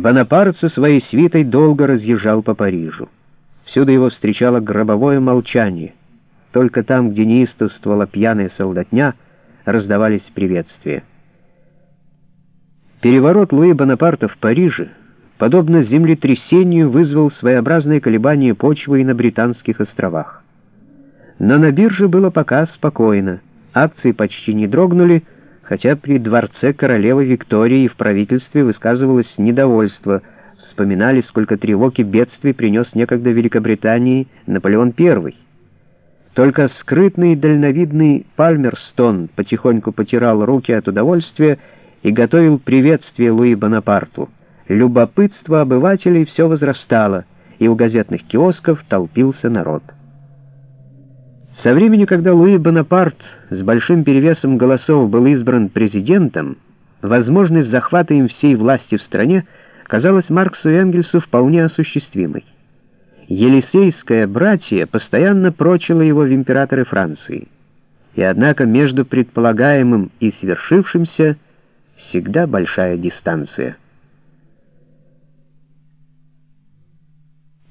Бонапарт со своей свитой долго разъезжал по Парижу. Всюду его встречало гробовое молчание. Только там, где неистовствовала пьяная солдатня, раздавались приветствия. Переворот Луи Бонапарта в Париже, подобно землетрясению, вызвал своеобразные колебания почвы и на Британских островах. Но на бирже было пока спокойно, акции почти не дрогнули, хотя при дворце королевы Виктории и в правительстве высказывалось недовольство, вспоминали, сколько тревог и бедствий принес некогда Великобритании Наполеон I. Только скрытный и дальновидный Пальмерстон потихоньку потирал руки от удовольствия и готовил приветствие Луи Бонапарту. Любопытство обывателей все возрастало, и у газетных киосков толпился народ. Со времени, когда Луи Бонапарт с большим перевесом голосов был избран президентом, возможность захвата им всей власти в стране казалась Марксу и Энгельсу вполне осуществимой. Елисейское братье постоянно прочило его в императоры Франции. И однако между предполагаемым и свершившимся всегда большая дистанция.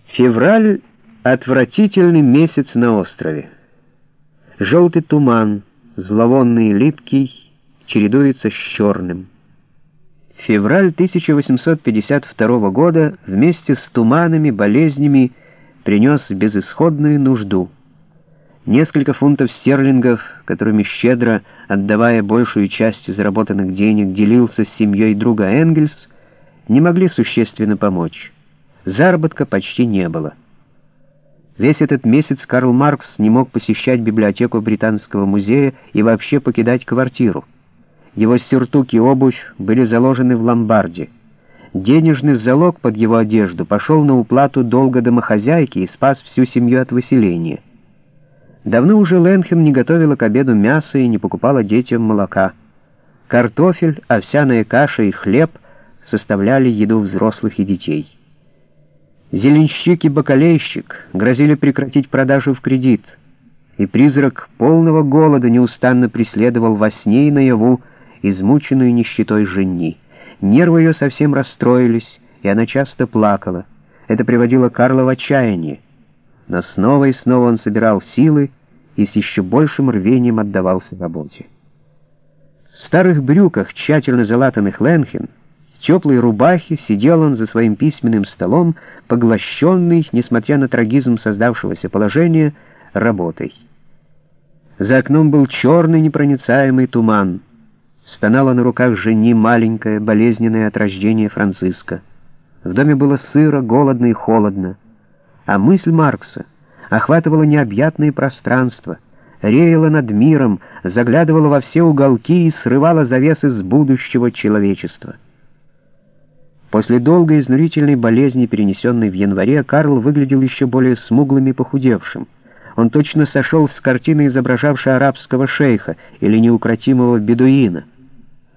Февраль — отвратительный месяц на острове. Желтый туман, зловонный и липкий, чередуется с черным. Февраль 1852 года вместе с туманами, болезнями принес безысходную нужду. Несколько фунтов стерлингов, которыми щедро, отдавая большую часть заработанных денег, делился с семьей друга Энгельс, не могли существенно помочь. Заработка почти не было. Весь этот месяц Карл Маркс не мог посещать библиотеку Британского музея и вообще покидать квартиру. Его сюртук и обувь были заложены в ломбарде. Денежный залог под его одежду пошел на уплату долга домохозяйки и спас всю семью от выселения. Давно уже Ленхем не готовила к обеду мясо и не покупала детям молока. Картофель, овсяная каша и хлеб составляли еду взрослых и детей. Зеленщик и бакалейщик грозили прекратить продажу в кредит, и призрак полного голода неустанно преследовал во сне и наяву измученную нищетой жени. Нервы ее совсем расстроились, и она часто плакала. Это приводило Карла в отчаяние. Но снова и снова он собирал силы и с еще большим рвением отдавался работе. В старых брюках, тщательно залатанных Ленхен, в теплой рубахе сидел он за своим письменным столом, поглощенный, несмотря на трагизм создавшегося положения, работой. За окном был черный непроницаемый туман. Стонала на руках жени маленькая, болезненная от рождения Франциска. В доме было сыро, голодно и холодно. А мысль Маркса охватывала необъятные пространства, реяла над миром, заглядывала во все уголки и срывала завесы с будущего человечества. После долгой изнурительной болезни, перенесенной в январе, Карл выглядел еще более смуглым и похудевшим. Он точно сошел с картины, изображавшей арабского шейха или неукротимого бедуина.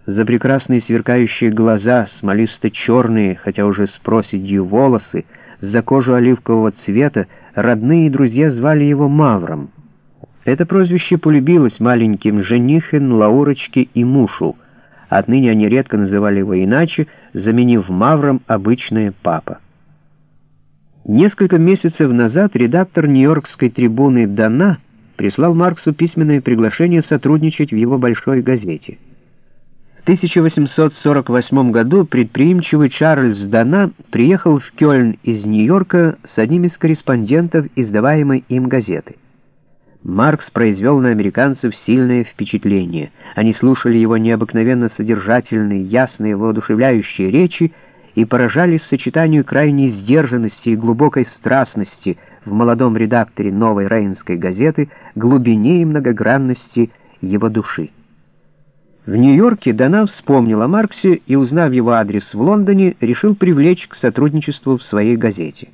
За прекрасные сверкающие глаза, смолисто-черные, хотя уже с проседью волосы, за кожу оливкового цвета, родные и друзья звали его Мавром. Это прозвище полюбилось маленьким женихен, Лаурочке и Мушу — Отныне они редко называли его иначе, заменив Мавром обычное «папа». Несколько месяцев назад редактор Нью-Йоркской трибуны Дана прислал Марксу письменное приглашение сотрудничать в его большой газете. В 1848 году предприимчивый Чарльз Дана приехал в Кёльн из Нью-Йорка с одним из корреспондентов издаваемой им газеты. Маркс произвел на американцев сильное впечатление. Они слушали его необыкновенно содержательные, ясные, воодушевляющие речи и поражались сочетанию крайней сдержанности и глубокой страстности в молодом редакторе новой рейнской газеты, глубине и многогранности его души. В Нью-Йорке Дана вспомнил о Марксе и, узнав его адрес в Лондоне, решил привлечь к сотрудничеству в своей газете.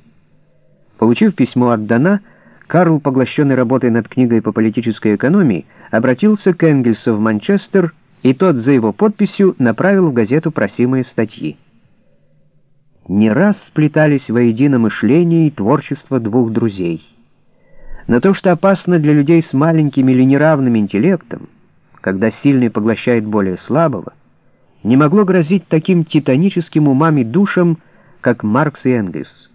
Получив письмо от Дана, Карл, поглощенный работой над книгой по политической экономии, обратился к Энгельсу в Манчестер, и тот за его подписью направил в газету просимые статьи. Не раз сплетались воедино мышление и творчество двух друзей. Но то, что опасно для людей с маленьким или неравным интеллектом, когда сильный поглощает более слабого, не могло грозить таким титаническим умам и душам, как Маркс и Энгельс.